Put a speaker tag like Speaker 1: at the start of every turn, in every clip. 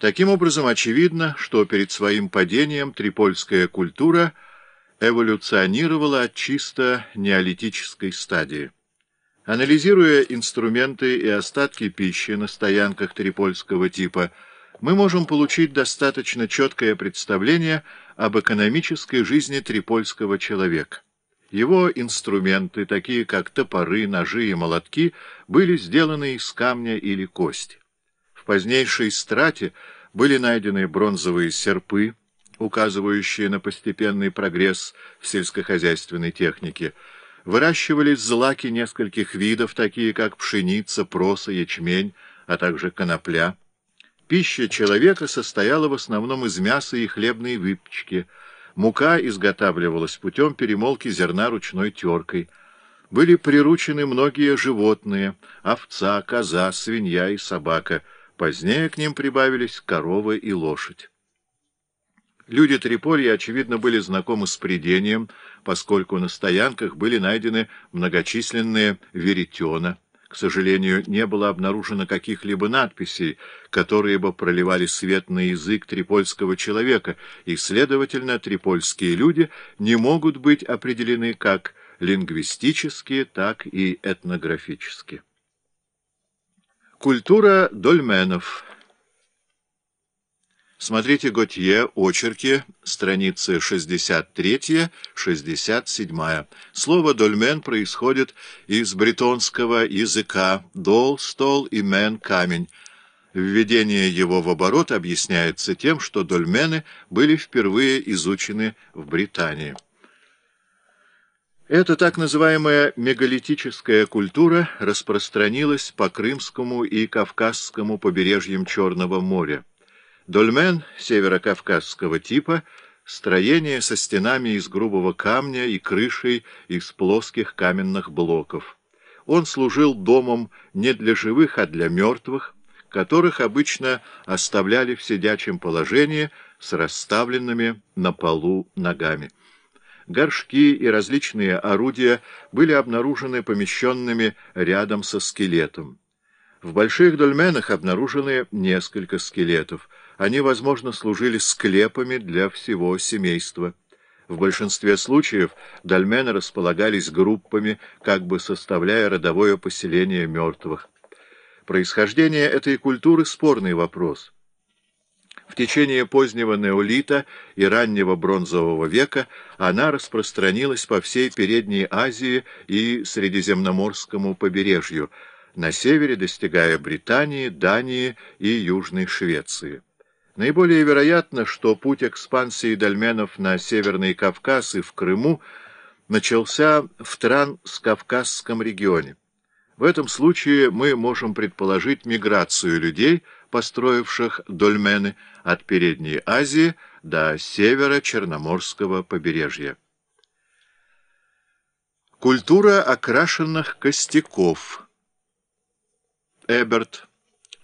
Speaker 1: Таким образом, очевидно, что перед своим падением трипольская культура эволюционировала от чисто неолитической стадии. Анализируя инструменты и остатки пищи на стоянках трипольского типа, мы можем получить достаточно четкое представление об экономической жизни трипольского человека. Его инструменты, такие как топоры, ножи и молотки, были сделаны из камня или кости. В позднейшей страте были найдены бронзовые серпы, указывающие на постепенный прогресс в сельскохозяйственной технике. Выращивались злаки нескольких видов, такие как пшеница, проса, ячмень, а также конопля. Пища человека состояла в основном из мяса и хлебной выпечки. Мука изготавливалась путем перемолки зерна ручной теркой. Были приручены многие животные — овца, коза, свинья и собака. Позднее к ним прибавились корова и лошадь. Люди Триполья, очевидно, были знакомы с придением, поскольку на стоянках были найдены многочисленные веретена. К сожалению, не было обнаружено каких-либо надписей, которые бы проливали свет на язык трипольского человека, и, следовательно, трипольские люди не могут быть определены как лингвистически, так и этнографически. Культура дольменов Смотрите Готье, очерки, страницы 63-67. Слово «дольмен» происходит из бретонского языка «дол» — «стол» и «мен» — «камень». Введение его в оборот объясняется тем, что дольмены были впервые изучены в Британии. Эта так называемая мегалитическая культура распространилась по Крымскому и Кавказскому побережьям Черного моря. Дольмен северокавказского типа — строение со стенами из грубого камня и крышей из плоских каменных блоков. Он служил домом не для живых, а для мертвых, которых обычно оставляли в сидячем положении с расставленными на полу ногами. Горшки и различные орудия были обнаружены помещенными рядом со скелетом. В больших дольменах обнаружены несколько скелетов — они, возможно, служили склепами для всего семейства. В большинстве случаев дольмены располагались группами, как бы составляя родовое поселение мертвых. Происхождение этой культуры – спорный вопрос. В течение позднего неолита и раннего бронзового века она распространилась по всей Передней Азии и Средиземноморскому побережью, на севере достигая Британии, Дании и Южной Швеции. Наиболее вероятно, что путь экспансии дольменов на Северный Кавказ и в Крыму начался в Транскавказском регионе. В этом случае мы можем предположить миграцию людей, построивших дольмены от Передней Азии до севера Черноморского побережья. Культура окрашенных костяков. Эберт.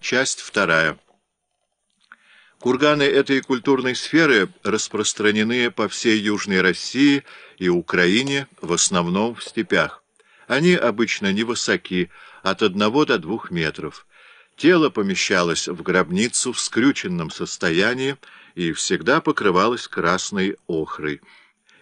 Speaker 1: Часть вторая. Курганы этой культурной сферы распространены по всей Южной России и Украине, в основном в степях. Они обычно невысоки, от одного до двух метров. Тело помещалось в гробницу в скрюченном состоянии и всегда покрывалось красной охрой.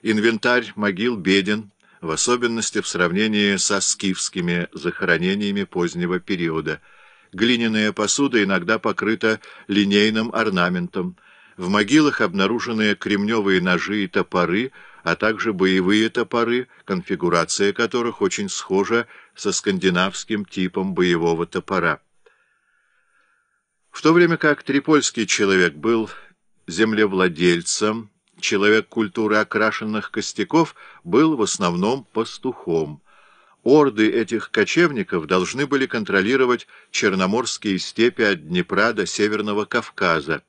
Speaker 1: Инвентарь могил беден, в особенности в сравнении со скифскими захоронениями позднего периода – Глиняная посуда иногда покрыта линейным орнаментом. В могилах обнаружены кремневые ножи и топоры, а также боевые топоры, конфигурация которых очень схожа со скандинавским типом боевого топора. В то время как трипольский человек был землевладельцем, человек культуры окрашенных костяков был в основном пастухом. Орды этих кочевников должны были контролировать черноморские степи от Днепра до Северного Кавказа.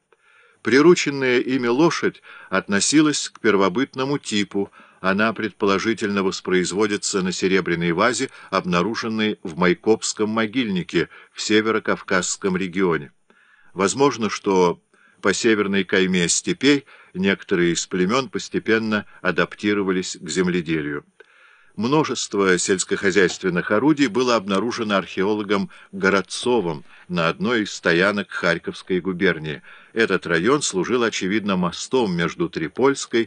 Speaker 1: Прирученная ими лошадь относилась к первобытному типу, она предположительно воспроизводится на серебряной вазе, обнаруженной в Майкопском могильнике в Северо-Кавказском регионе. Возможно, что по северной кайме степей некоторые из племен постепенно адаптировались к земледелию. Множество сельскохозяйственных орудий было обнаружено археологом Городцовым на одной из стоянок Харьковской губернии. Этот район служил, очевидно, мостом между Трипольской